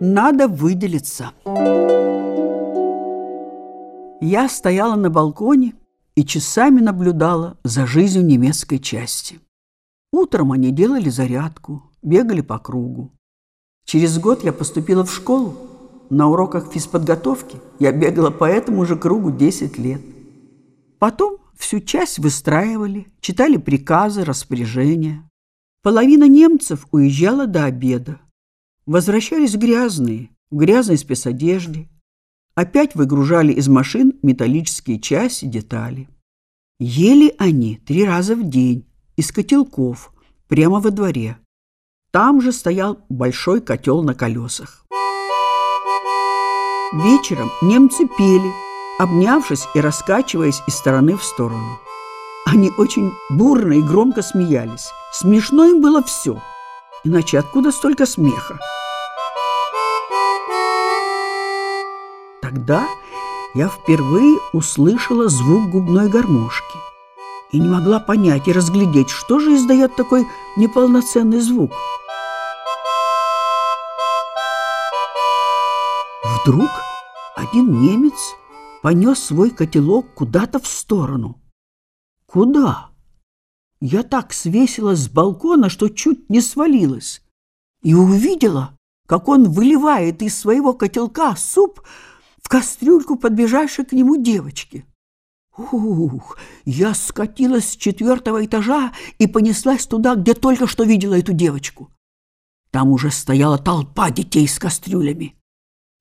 Надо выделиться. Я стояла на балконе и часами наблюдала за жизнью немецкой части. Утром они делали зарядку, бегали по кругу. Через год я поступила в школу. На уроках физподготовки я бегала по этому же кругу 10 лет. Потом всю часть выстраивали, читали приказы, распоряжения. Половина немцев уезжала до обеда. Возвращались грязные, в грязной спецодежде. Опять выгружали из машин металлические части, детали. Ели они три раза в день из котелков прямо во дворе. Там же стоял большой котел на колесах. Вечером немцы пели, обнявшись и раскачиваясь из стороны в сторону. Они очень бурно и громко смеялись. Смешно им было все. Иначе откуда столько смеха? Тогда я впервые услышала звук губной гармошки и не могла понять и разглядеть, что же издает такой неполноценный звук. Вдруг один немец понес свой котелок куда-то в сторону. Куда? Я так свесилась с балкона, что чуть не свалилась, и увидела, как он выливает из своего котелка суп в кастрюльку подбежавшей к нему девочки. Ух, я скатилась с четвертого этажа и понеслась туда, где только что видела эту девочку. Там уже стояла толпа детей с кастрюлями.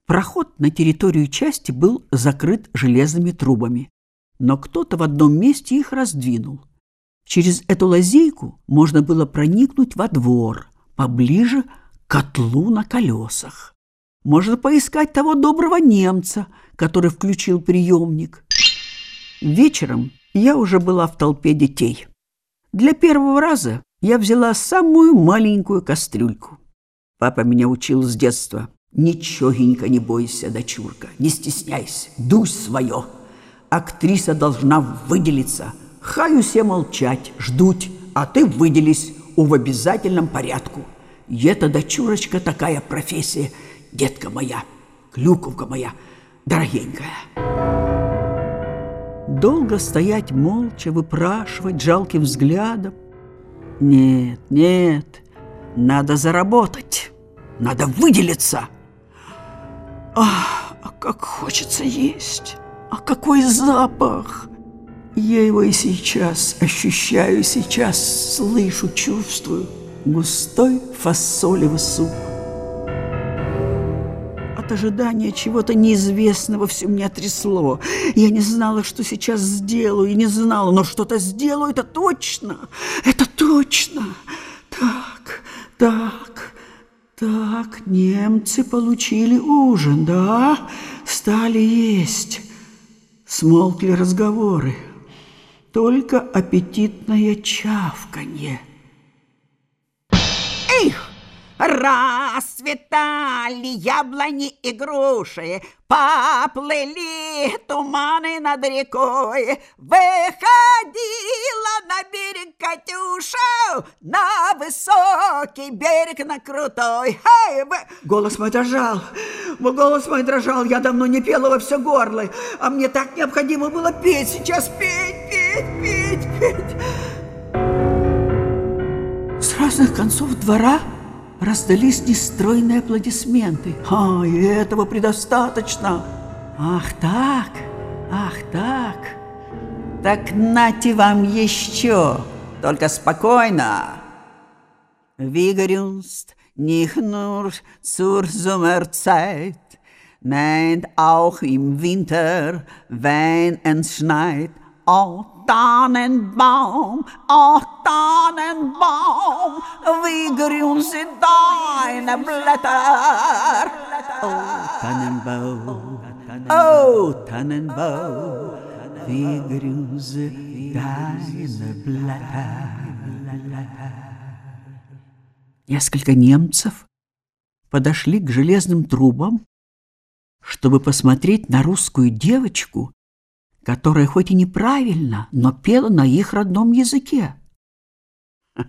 Проход на территорию части был закрыт железными трубами, но кто-то в одном месте их раздвинул. Через эту лазейку можно было проникнуть во двор, поближе к котлу на колесах. Можно поискать того доброго немца, который включил приемник. Вечером я уже была в толпе детей. Для первого раза я взяла самую маленькую кастрюльку. Папа меня учил с детства. Ничегенько не бойся, дочурка, не стесняйся, дуй свое. Актриса должна выделиться. Хай все молчать, ждуть, а ты выделись в обязательном порядку. И эта дочурочка такая профессия, детка моя, клюковка моя, дорогенькая. Долго стоять молча, выпрашивать жалким взглядом. Нет, нет, надо заработать, надо выделиться. Ах, а как хочется есть! А какой запах! Я его и сейчас ощущаю, сейчас слышу, чувствую. Густой фасолевый суп. От ожидания чего-то неизвестного все меня трясло. Я не знала, что сейчас сделаю, и не знала, но что-то сделаю, это точно, это точно. Так, так, так, немцы получили ужин, да? Стали есть. Смолкли разговоры. Только аппетитное чавканье. Расцветали яблони и груши, Поплыли туманы над рекой. Выходила на берег Катюша, На высокий берег, на крутой. Эй, вы... Голос мой дрожал, голос мой дрожал, я давно не пела во все горло, а мне так необходимо было петь, сейчас петь, петь, петь, петь. С разных концов двора раздались нестройные аплодисменты. А, и этого предостаточно. Ах так, ах так. Так нате вам еще, только спокойно. Nicht nur zur Sommerzeit, nein, auch im Winter, wenn es schneit. Oh, Tannenbaum, oh, Tannenbaum, sind deine Blätter. Oh, Tannenbaum, oh, Tannenbaum, sind deine Blätter. Несколько немцев подошли к железным трубам, чтобы посмотреть на русскую девочку, которая хоть и неправильно, но пела на их родном языке.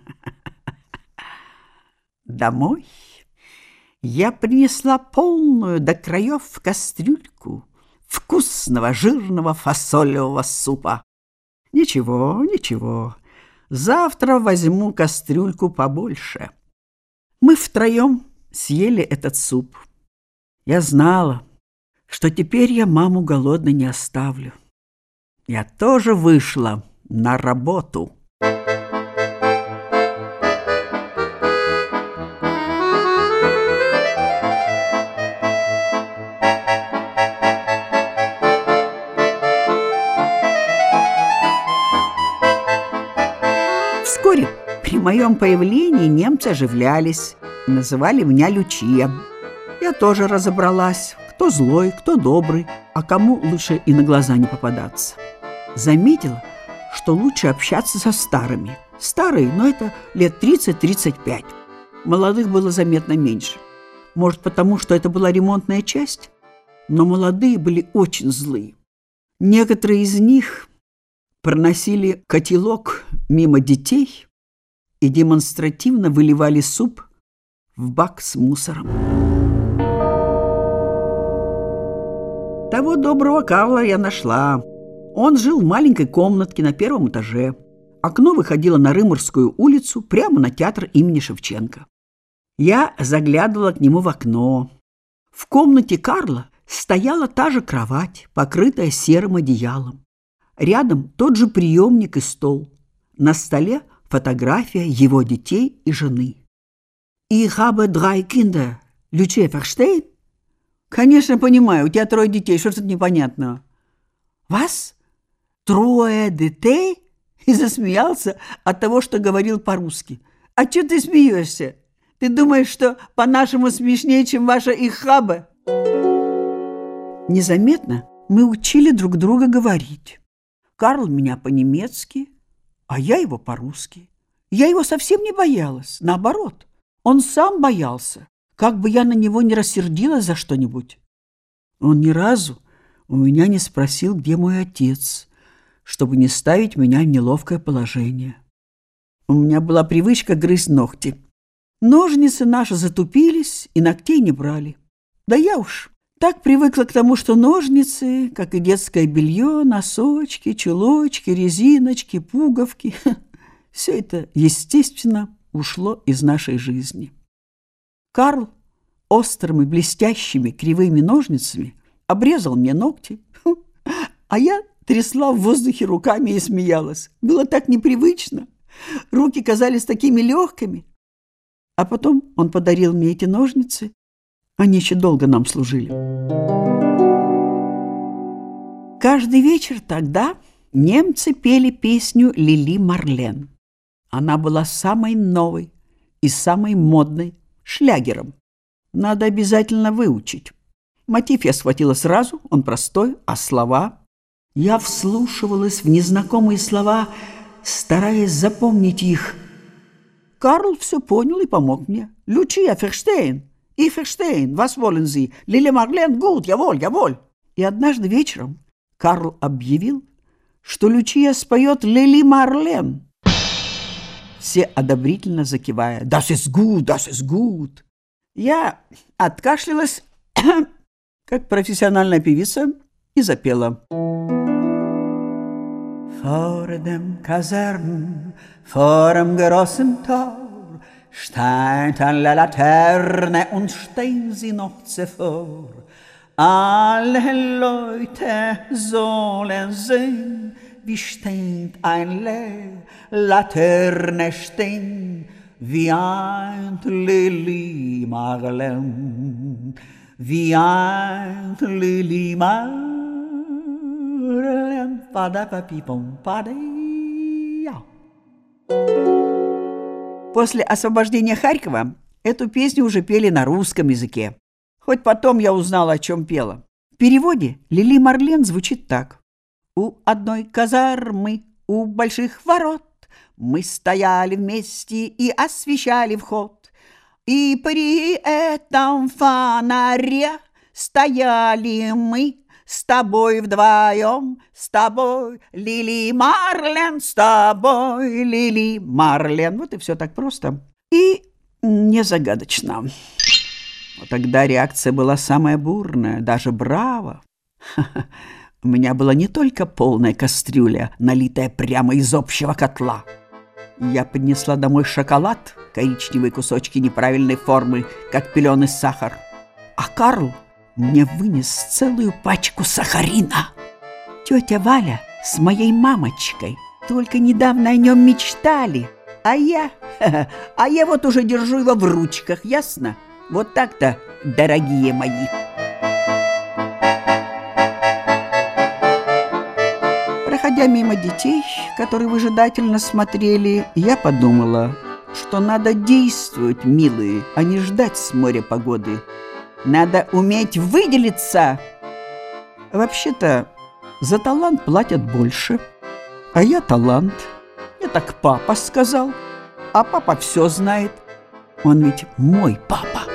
Домой я принесла полную до краев кастрюльку вкусного жирного фасолевого супа. Ничего, ничего, завтра возьму кастрюльку побольше. Мы втроем съели этот суп. Я знала, что теперь я маму голодной не оставлю. Я тоже вышла на работу. Вскоре при моем появлении немцы оживлялись, называли меня Лючия. Я тоже разобралась, кто злой, кто добрый, а кому лучше и на глаза не попадаться. Заметила, что лучше общаться со старыми. Старые, но это лет 30-35. Молодых было заметно меньше. Может, потому что это была ремонтная часть? Но молодые были очень злые. Некоторые из них проносили котелок мимо детей и демонстративно выливали суп в бак с мусором. Того доброго Карла я нашла. Он жил в маленькой комнатке на первом этаже. Окно выходило на Рыморскую улицу, прямо на театр имени Шевченко. Я заглядывала к нему в окно. В комнате Карла стояла та же кровать, покрытая серым одеялом. Рядом тот же приемник и стол. На столе фотография его детей и жены. «Ich habe drei Kinder. Lucia versteht?» «Конечно, понимаю. У тебя трое детей. Что тут непонятного?» «Вас? Трое детей?» И засмеялся от того, что говорил по-русски. «А что ты смеешься? Ты думаешь, что по-нашему смешнее, чем ваша ихаба?» Незаметно мы учили друг друга говорить. Карл меня по-немецки, а я его по-русски. Я его совсем не боялась, наоборот. Он сам боялся, как бы я на него не рассердилась за что-нибудь. Он ни разу у меня не спросил, где мой отец, чтобы не ставить меня в неловкое положение. У меня была привычка грызть ногти. Ножницы наши затупились и ногтей не брали. Да я уж так привыкла к тому, что ножницы, как и детское белье, носочки, чулочки, резиночки, пуговки, все это, естественно, ушло из нашей жизни. Карл острыми, блестящими, кривыми ножницами обрезал мне ногти, а я трясла в воздухе руками и смеялась. Было так непривычно. Руки казались такими легкими. А потом он подарил мне эти ножницы, они еще долго нам служили. Каждый вечер тогда немцы пели песню Лили Марлен. Она была самой новой и самой модной шлягером. Надо обязательно выучить. Мотив я схватила сразу, он простой, а слова... Я вслушивалась в незнакомые слова, стараясь запомнить их. Карл все понял и помог мне. «Лючия Ферштейн!» И verstehen, was wollen Sie? Лили Марлен, gut, jawohl, jawohl. И однажды вечером Карл объявил, что Лючия споет Лили Марлен. Все одобрительно закивая. Das ist gut, das ist gut. Я откашлялась, как профессиональная певица, и запела. Vor dem Kasern, vor dem großen Tor, steht eine Laterne und stehen sie noch zuvor. Alle Leute sollen sehen, wie steht eine Laterne stehen, wie ein Lili Marlen, wie ein Lili Marlen, pada papi pom pada ja. После освобождения Харькова эту песню уже пели на русском языке. Хоть потом я узнала, о чем пела. В переводе Лили Марлен звучит так. «У одной казармы, у больших ворот мы стояли вместе и освещали вход. И при этом фонаре стояли мы с тобой вдвоем, с тобой, Лили Марлен, с тобой, Лили Марлен. Вот и все так просто. И не загадочно. Но тогда реакция была самая бурная, даже браво. У меня была не только полная кастрюля, налитая прямо из общего котла. Я поднесла домой шоколад, коричневые кусочки неправильной формы, как пеленый сахар. А Карл мне вынес целую пачку сахарина. Тетя Валя с моей мамочкой только недавно о нем мечтали. А я, а я вот уже держу его в ручках, ясно? Вот так-то, дорогие мои. Проходя мимо детей, которые выжидательно смотрели, я подумала, что надо действовать, милые, а не ждать с моря погоды. Надо уметь выделиться. Вообще-то за талант платят больше, а я талант. Я так папа сказал, а папа все знает. Он ведь мой папа.